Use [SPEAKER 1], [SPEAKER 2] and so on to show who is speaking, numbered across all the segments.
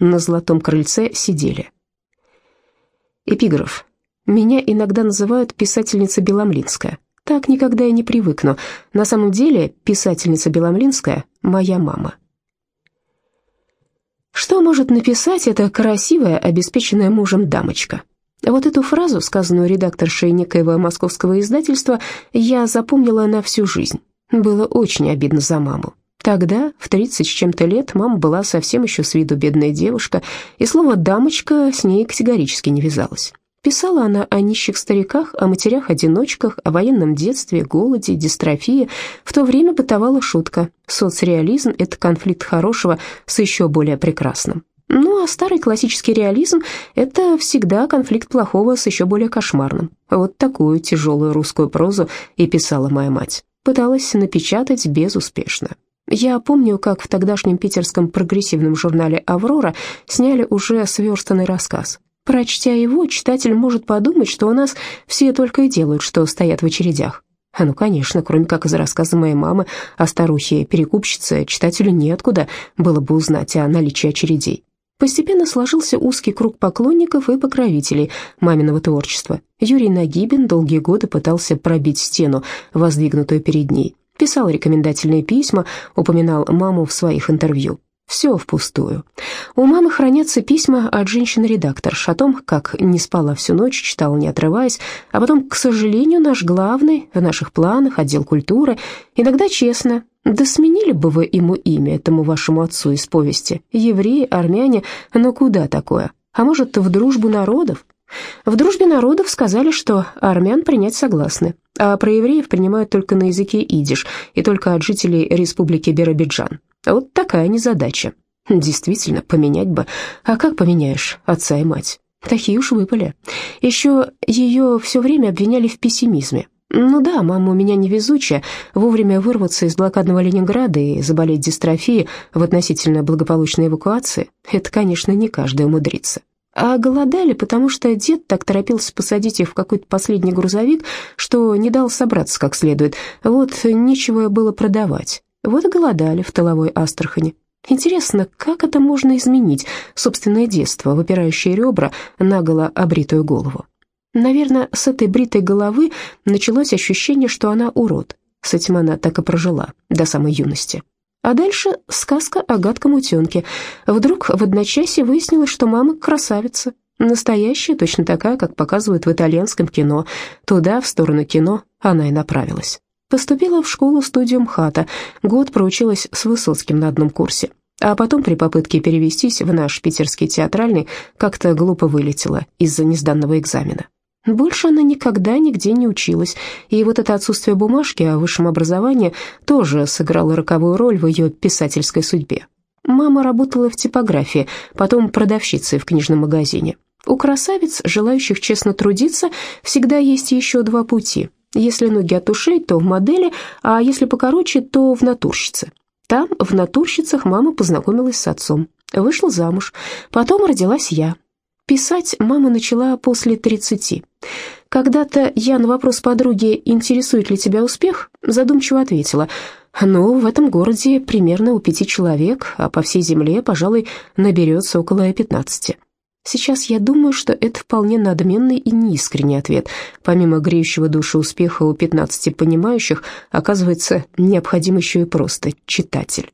[SPEAKER 1] На золотом крыльце сидели. Эпиграф. Меня иногда называют писательница Беломлинская. Так никогда и не привыкну. На самом деле писательница Беломлинская – моя мама. Что может написать эта красивая, обеспеченная мужем дамочка? Вот эту фразу, сказанную редакторшей некоего московского издательства, я запомнила на всю жизнь. Было очень обидно за маму. Тогда, в тридцать с чем-то лет, мама была совсем еще с виду бедная девушка, и слово «дамочка» с ней категорически не вязалось. Писала она о нищих стариках, о матерях-одиночках, о военном детстве, голоде, дистрофии. В то время бытовала шутка. Соцреализм – это конфликт хорошего с еще более прекрасным. Ну, а старый классический реализм – это всегда конфликт плохого с еще более кошмарным. Вот такую тяжелую русскую прозу и писала моя мать. Пыталась напечатать безуспешно. Я помню, как в тогдашнем питерском прогрессивном журнале «Аврора» сняли уже сверстанный рассказ. Прочтя его, читатель может подумать, что у нас все только и делают, что стоят в очередях. А ну, конечно, кроме как из рассказа моей мамы о старухе-перекупщице, читателю неоткуда было бы узнать о наличии очередей. Постепенно сложился узкий круг поклонников и покровителей маминого творчества. Юрий Нагибин долгие годы пытался пробить стену, воздвигнутую перед ней. Писал рекомендательные письма, упоминал маму в своих интервью. Все впустую. У мамы хранятся письма от женщины-редакторш о том, как не спала всю ночь, читала не отрываясь, а потом, к сожалению, наш главный в наших планах, отдел культуры, иногда честно, да сменили бы вы ему имя, этому вашему отцу из повести, евреи, армяне, но куда такое? А может, в дружбу народов? В дружбе народов сказали, что армян принять согласны, а про евреев принимают только на языке идиш и только от жителей республики Биробиджан. Вот такая незадача. Действительно, поменять бы. А как поменяешь отца и мать? Такие уж выпали. Еще ее все время обвиняли в пессимизме. Ну да, мама у меня невезучая. Вовремя вырваться из блокадного Ленинграда и заболеть дистрофией в относительно благополучной эвакуации – это, конечно, не каждый умудрится. А голодали, потому что дед так торопился посадить их в какой-то последний грузовик, что не дал собраться как следует. Вот нечего было продавать. Вот и голодали в тыловой Астрахани. Интересно, как это можно изменить, собственное детство, выпирающие ребра, наголо обритую голову? Наверное, с этой бритой головы началось ощущение, что она урод. С этим она так и прожила до самой юности. А дальше сказка о гадком утенке. Вдруг в одночасье выяснилось, что мама красавица. Настоящая, точно такая, как показывают в итальянском кино. Туда, в сторону кино, она и направилась. Поступила в школу-студию МХАТа, год проучилась с Высоцким на одном курсе. А потом при попытке перевестись в наш питерский театральный как-то глупо вылетела из-за несданного экзамена. Больше она никогда нигде не училась, и вот это отсутствие бумажки о высшем образовании тоже сыграло роковую роль в ее писательской судьбе. Мама работала в типографии, потом продавщицей в книжном магазине. У красавиц, желающих честно трудиться, всегда есть еще два пути – если ноги от ушей, то в модели, а если покороче, то в натурщице. Там, в натурщицах, мама познакомилась с отцом. Вышла замуж. Потом родилась я. Писать мама начала после 30. Когда-то я на вопрос подруги «Интересует ли тебя успех?» задумчиво ответила «Ну, в этом городе примерно у пяти человек, а по всей земле, пожалуй, наберется около пятнадцати». Сейчас я думаю, что это вполне надменный и неискренний ответ. Помимо греющего души успеха у 15 понимающих, оказывается, необходим еще и просто читатель.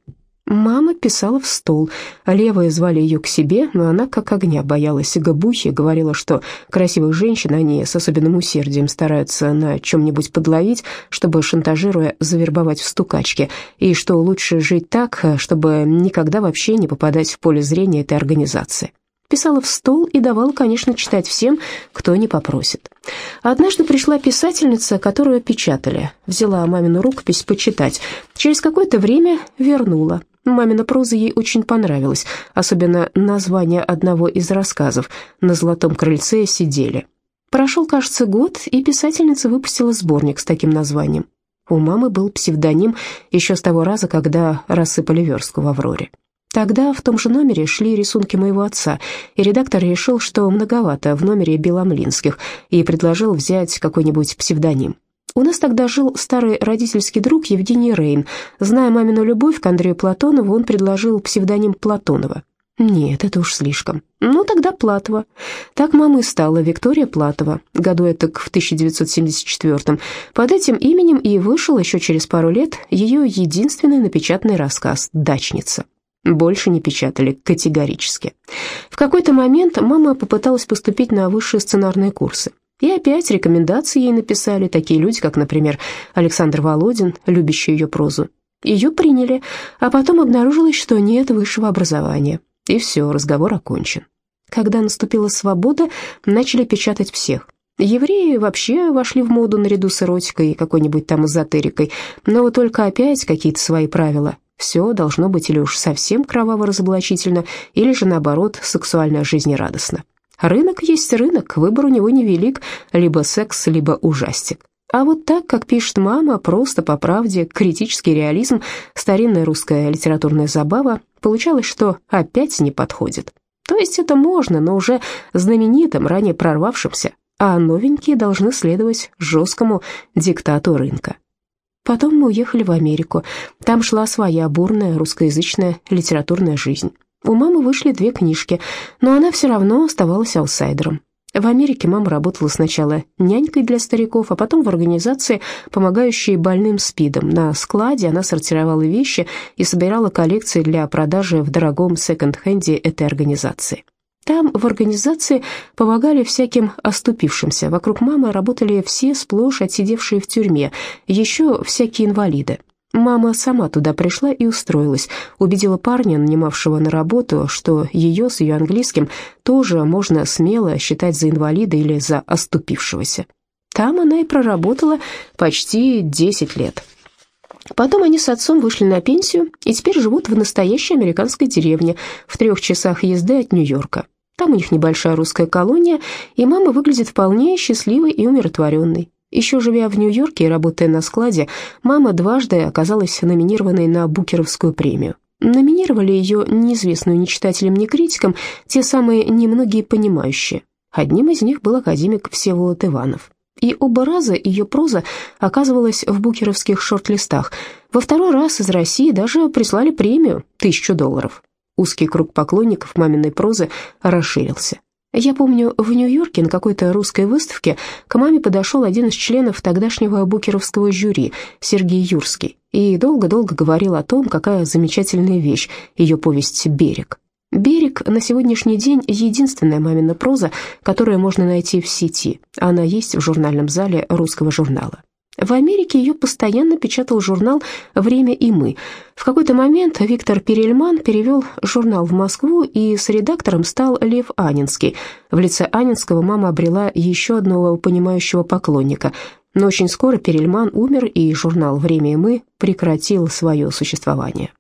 [SPEAKER 1] Мама писала в стол, левые звали ее к себе, но она как огня боялась габухи, говорила, что красивых женщин они с особенным усердием стараются на чем-нибудь подловить, чтобы, шантажируя, завербовать в стукачке, и что лучше жить так, чтобы никогда вообще не попадать в поле зрения этой организации. Писала в стол и давала, конечно, читать всем, кто не попросит. Однажды пришла писательница, которую печатали. Взяла мамину рукопись почитать. Через какое-то время вернула. Мамина проза ей очень понравилась, особенно название одного из рассказов «На золотом крыльце сидели». Прошел, кажется, год, и писательница выпустила сборник с таким названием. У мамы был псевдоним еще с того раза, когда рассыпали верстку в «Авроре». Тогда в том же номере шли рисунки моего отца, и редактор решил, что многовато в номере Беломлинских, и предложил взять какой-нибудь псевдоним. У нас тогда жил старый родительский друг Евгений Рейн. Зная мамину любовь к Андрею Платонову, он предложил псевдоним Платонова. Нет, это уж слишком. Ну, тогда Платова. Так мама стала, Виктория Платова, году это в 1974 Под этим именем и вышел еще через пару лет ее единственный напечатанный рассказ «Дачница». Больше не печатали категорически. В какой-то момент мама попыталась поступить на высшие сценарные курсы. И опять рекомендации ей написали такие люди, как, например, Александр Володин, любящий ее прозу. Ее приняли, а потом обнаружилось, что нет высшего образования. И все, разговор окончен. Когда наступила свобода, начали печатать всех. Евреи вообще вошли в моду наряду с эротикой и какой-нибудь там эзотерикой, но только опять какие-то свои правила. Все должно быть или уж совсем кроваво-разоблачительно, или же, наоборот, сексуально жизнерадостно. Рынок есть рынок, выбор у него невелик, либо секс, либо ужастик. А вот так, как пишет мама, просто по правде, критический реализм, старинная русская литературная забава, получалось, что опять не подходит. То есть это можно, но уже знаменитым, ранее прорвавшимся, а новенькие должны следовать жесткому диктату рынка. Потом мы уехали в Америку. Там шла своя бурная русскоязычная литературная жизнь. У мамы вышли две книжки, но она все равно оставалась аутсайдером. В Америке мама работала сначала нянькой для стариков, а потом в организации, помогающей больным СПИДом. На складе она сортировала вещи и собирала коллекции для продажи в дорогом секонд-хенде этой организации. Там, в организации, помогали всяким оступившимся. Вокруг мамы работали все сплошь отсидевшие в тюрьме, еще всякие инвалиды. Мама сама туда пришла и устроилась, убедила парня, нанимавшего на работу, что ее с ее английским тоже можно смело считать за инвалида или за оступившегося. Там она и проработала почти 10 лет. Потом они с отцом вышли на пенсию и теперь живут в настоящей американской деревне в трех часах езды от Нью-Йорка. Там у них небольшая русская колония, и мама выглядит вполне счастливой и умиротворенной. Еще живя в Нью-Йорке и работая на складе, мама дважды оказалась номинированной на Букеровскую премию. Номинировали ее неизвестную ни читателям, ни критикам те самые немногие понимающие. Одним из них был академик Всеволод Иванов. И оба раза ее проза оказывалась в букеровских шорт-листах. Во второй раз из России даже прислали премию – тысячу долларов. Узкий круг поклонников маминой прозы расширился. Я помню, в Нью-Йорке на какой-то русской выставке к маме подошел один из членов тогдашнего букеровского жюри, Сергей Юрский, и долго-долго говорил о том, какая замечательная вещь ее повесть «Берег». «Берег» на сегодняшний день единственная мамина проза, которую можно найти в сети. Она есть в журнальном зале русского журнала. В Америке ее постоянно печатал журнал «Время и мы». В какой-то момент Виктор Перельман перевел журнал в Москву, и с редактором стал Лев Анинский. В лице Анинского мама обрела еще одного понимающего поклонника. Но очень скоро Перельман умер, и журнал «Время и мы» прекратил свое существование.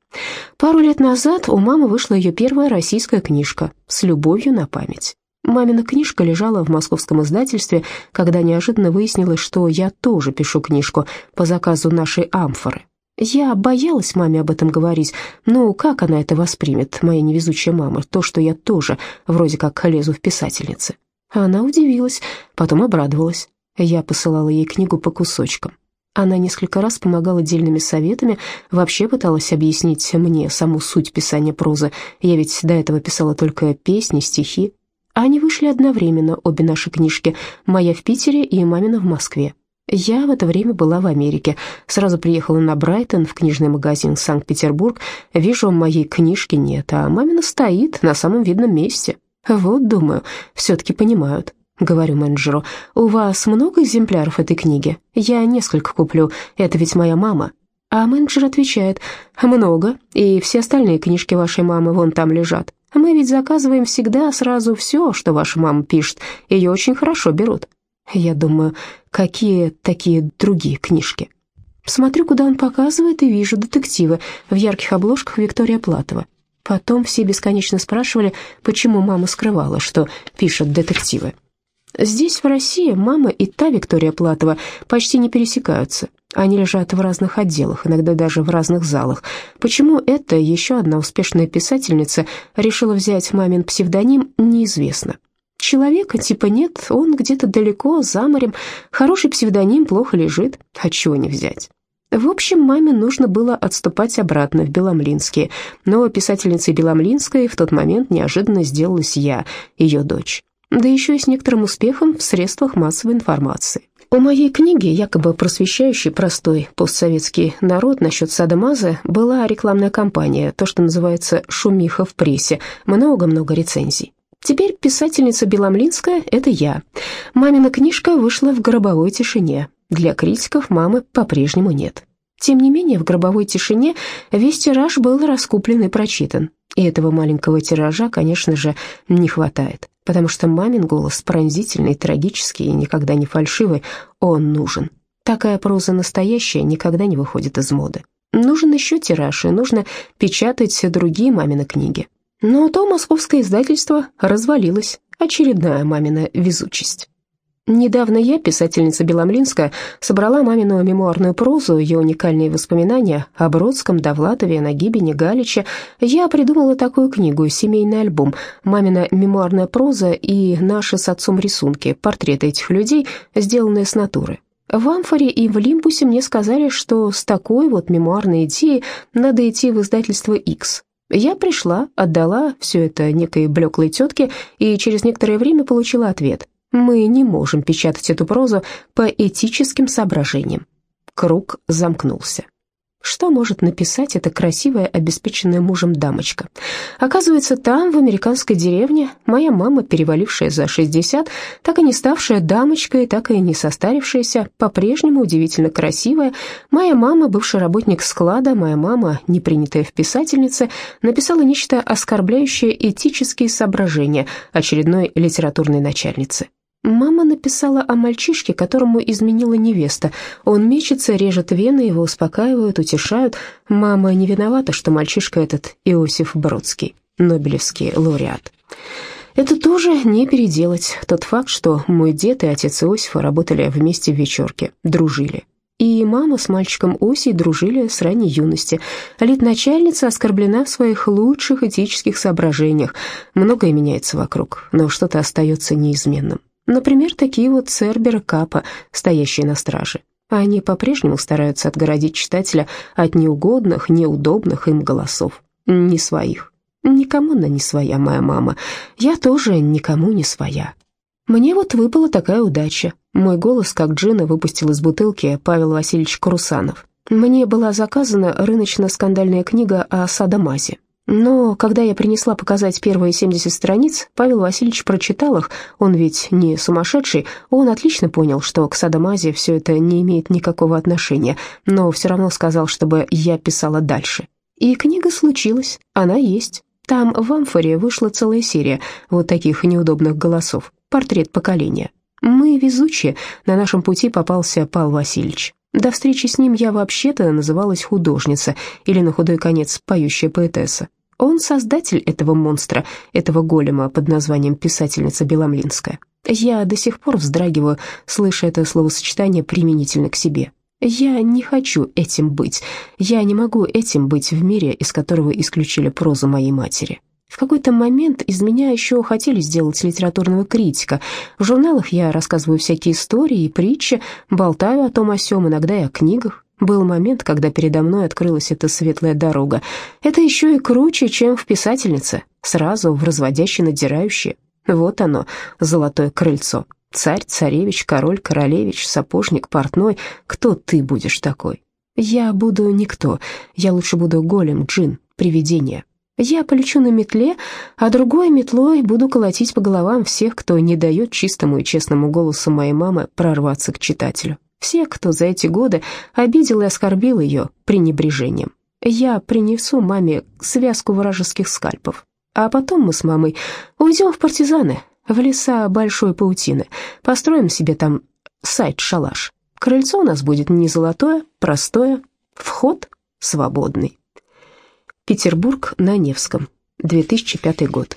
[SPEAKER 1] Пару лет назад у мамы вышла ее первая российская книжка «С любовью на память». Мамина книжка лежала в московском издательстве, когда неожиданно выяснилось, что я тоже пишу книжку по заказу нашей амфоры. Я боялась маме об этом говорить, но как она это воспримет, моя невезучая мама, то, что я тоже вроде как лезу в писательницы? Она удивилась, потом обрадовалась. Я посылала ей книгу по кусочкам. Она несколько раз помогала дельными советами, вообще пыталась объяснить мне саму суть писания прозы. Я ведь до этого писала только песни, стихи, они вышли одновременно, обе наши книжки, моя в Питере и мамина в Москве. Я в это время была в Америке. Сразу приехала на Брайтон, в книжный магазин Санкт-Петербург. Вижу, моей книжки нет, а мамина стоит на самом видном месте. Вот, думаю, все-таки понимают. Говорю менеджеру, у вас много экземпляров этой книги? Я несколько куплю, это ведь моя мама. А менеджер отвечает, много, и все остальные книжки вашей мамы вон там лежат. Мы ведь заказываем всегда сразу все, что ваша мама пишет. Ее очень хорошо берут. Я думаю, какие такие другие книжки? Смотрю, куда он показывает, и вижу детективы в ярких обложках Виктория Платова. Потом все бесконечно спрашивали, почему мама скрывала, что пишет детективы. Здесь, в России, мама и та Виктория Платова почти не пересекаются. Они лежат в разных отделах, иногда даже в разных залах. Почему эта еще одна успешная писательница решила взять мамин псевдоним, неизвестно. Человека типа нет, он где-то далеко, за морем. Хороший псевдоним плохо лежит, от чего не взять. В общем, маме нужно было отступать обратно в Беломлинские, но писательницей Беломлинской в тот момент неожиданно сделалась я, ее дочь. Да еще и с некоторым успехом в средствах массовой информации. У моей книги, якобы просвещающей простой постсоветский народ насчет садомаза, была рекламная кампания, то, что называется «шумиха в прессе», много-много рецензий. Теперь писательница Беломлинская – это я. Мамина книжка вышла в гробовой тишине. Для критиков мамы по-прежнему нет. Тем не менее, в гробовой тишине весь тираж был раскуплен и прочитан. И этого маленького тиража, конечно же, не хватает, потому что мамин голос пронзительный, трагический и никогда не фальшивый, он нужен. Такая проза настоящая никогда не выходит из моды. Нужен еще тираж, и нужно печатать другие мамины книги. Но то московское издательство развалилось. Очередная мамина везучесть. Недавно я, писательница Беломлинская, собрала мамину мемуарную прозу, ее уникальные воспоминания о Бродском, Довлатове, Нагибине, Галиче. Я придумала такую книгу, семейный альбом, мамина мемуарная проза и наши с отцом рисунки, портреты этих людей, сделанные с натуры. В Амфоре и в Лимбусе мне сказали, что с такой вот мемуарной идеей надо идти в издательство X. Я пришла, отдала все это некой блеклой тетке и через некоторое время получила ответ. Мы не можем печатать эту прозу по этическим соображениям. Круг замкнулся. Что может написать эта красивая, обеспеченная мужем дамочка? Оказывается, там, в американской деревне, моя мама, перевалившая за 60, так и не ставшая дамочкой, так и не состарившаяся, по-прежнему удивительно красивая, моя мама, бывший работник склада, моя мама, не принятая в писательнице, написала нечто оскорбляющее этические соображения очередной литературной начальницы. Мама написала о мальчишке, которому изменила невеста. Он мечется, режет вены, его успокаивают, утешают. Мама не виновата, что мальчишка этот Иосиф Бродский, Нобелевский лауреат. Это тоже не переделать. Тот факт, что мой дед и отец Иосифа работали вместе в вечерке, дружили. И мама с мальчиком Осей дружили с ранней юности. Лид-начальница оскорблена в своих лучших этических соображениях. Многое меняется вокруг, но что-то остается неизменным. Например, такие вот Цербер и Капа, стоящие на страже. Они по-прежнему стараются отгородить читателя от неугодных, неудобных им голосов. Не своих. Никому она не своя, моя мама. Я тоже никому не своя. Мне вот выпала такая удача. Мой голос, как джина, выпустил из бутылки Павел Васильевич Карусанов. Мне была заказана рыночно-скандальная книга о Садамазе. Но когда я принесла показать первые 70 страниц, Павел Васильевич прочитал их, он ведь не сумасшедший, он отлично понял, что к садомазе все это не имеет никакого отношения, но все равно сказал, чтобы я писала дальше. И книга случилась, она есть. Там в амфоре вышла целая серия вот таких неудобных голосов, портрет поколения. Мы везучие, на нашем пути попался Павел Васильевич. До встречи с ним я вообще-то называлась художница, или на худой конец поющая поэтесса. Он создатель этого монстра, этого голема под названием писательница Беломлинская. Я до сих пор вздрагиваю, слыша это словосочетание применительно к себе. Я не хочу этим быть. Я не могу этим быть в мире, из которого исключили прозу моей матери. В какой-то момент из меня еще хотели сделать литературного критика. В журналах я рассказываю всякие истории и притчи, болтаю о том о сём, иногда и о книгах. Был момент, когда передо мной открылась эта светлая дорога. Это еще и круче, чем в писательнице, сразу в разводящей надирающее. Вот оно, золотое крыльцо. Царь, царевич, король, королевич, сапожник, портной. Кто ты будешь такой? Я буду никто. Я лучше буду голем, джин, привидение. Я полечу на метле, а другой метлой буду колотить по головам всех, кто не дает чистому и честному голосу моей мамы прорваться к читателю. Все, кто за эти годы обидел и оскорбил ее пренебрежением. Я принесу маме связку вражеских скальпов, а потом мы с мамой уйдем в партизаны, в леса большой паутины, построим себе там сайт-шалаш. Крыльцо у нас будет не золотое, простое, вход свободный. Петербург на Невском, 2005 год.